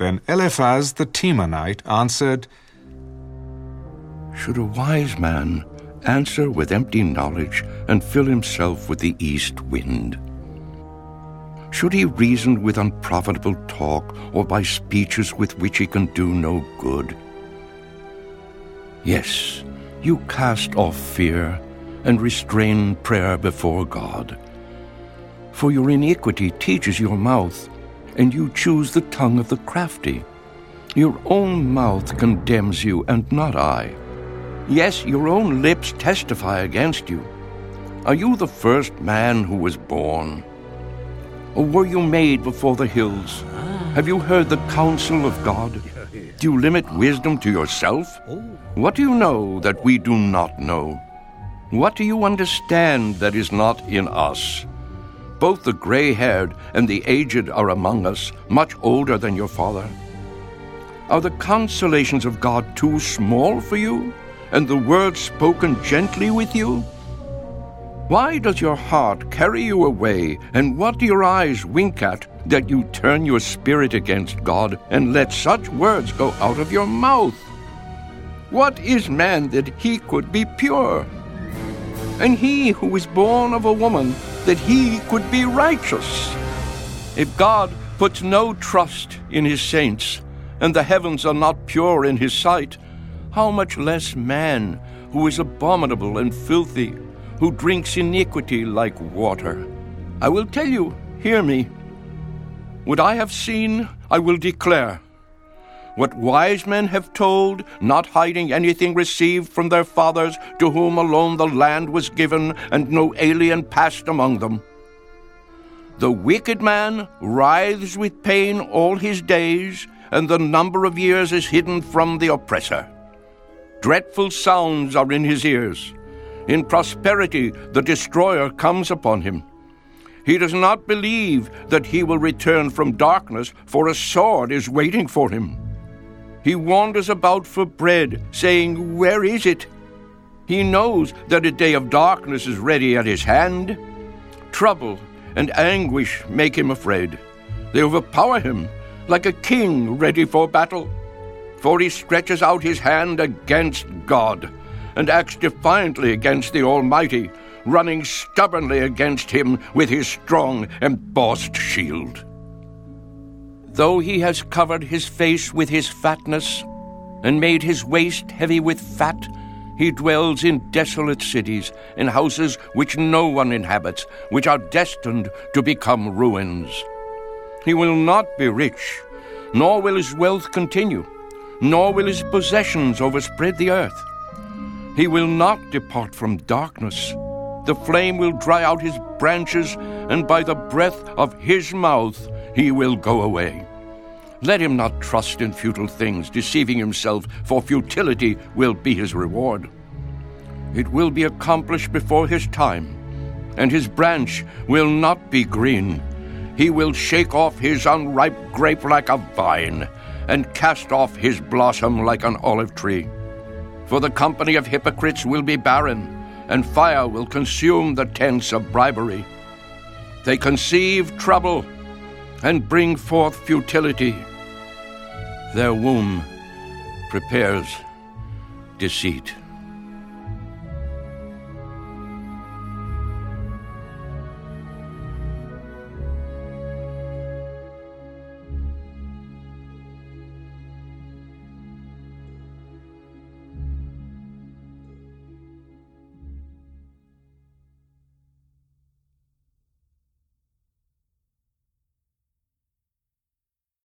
Then Eliphaz the Temanite answered, Should a wise man answer with empty knowledge and fill himself with the east wind? Should he reason with unprofitable talk or by speeches with which he can do no good? Yes, you cast off fear and restrain prayer before God. For your iniquity teaches your mouth, and you choose the tongue of the crafty. Your own mouth condemns you, and not I. Yes, your own lips testify against you. Are you the first man who was born? Or were you made before the hills? Have you heard the counsel of God? Do you limit wisdom to yourself? What do you know that we do not know? What do you understand that is not in us? Both the gray haired and the aged are among us, much older than your father. Are the consolations of God too small for you, and the words spoken gently with you? Why does your heart carry you away, and what do your eyes wink at, that you turn your spirit against God and let such words go out of your mouth? What is man that he could be pure? and he who is born of a woman, that he could be righteous. If God puts no trust in his saints, and the heavens are not pure in his sight, how much less man, who is abominable and filthy, who drinks iniquity like water? I will tell you, hear me. What I have seen, I will declare. What wise men have told, not hiding anything received from their fathers, to whom alone the land was given, and no alien passed among them. The wicked man writhes with pain all his days, and the number of years is hidden from the oppressor. Dreadful sounds are in his ears. In prosperity, the destroyer comes upon him. He does not believe that he will return from darkness, for a sword is waiting for him. He wanders about for bread, saying, Where is it? He knows that a day of darkness is ready at his hand. Trouble and anguish make him afraid. They overpower him like a king ready for battle. For he stretches out his hand against God and acts defiantly against the Almighty, running stubbornly against him with his strong embossed shield. Though he has covered his face with his fatness, and made his waist heavy with fat, he dwells in desolate cities, in houses which no one inhabits, which are destined to become ruins. He will not be rich, nor will his wealth continue, nor will his possessions overspread the earth. He will not depart from darkness. The flame will dry out his branches, and by the breath of his mouth he will go away. Let him not trust in futile things, deceiving himself, for futility will be his reward. It will be accomplished before his time, and his branch will not be green. He will shake off his unripe grape like a vine, and cast off his blossom like an olive tree. For the company of hypocrites will be barren, and fire will consume the tents of bribery. They conceive trouble and bring forth futility. Their womb prepares deceit.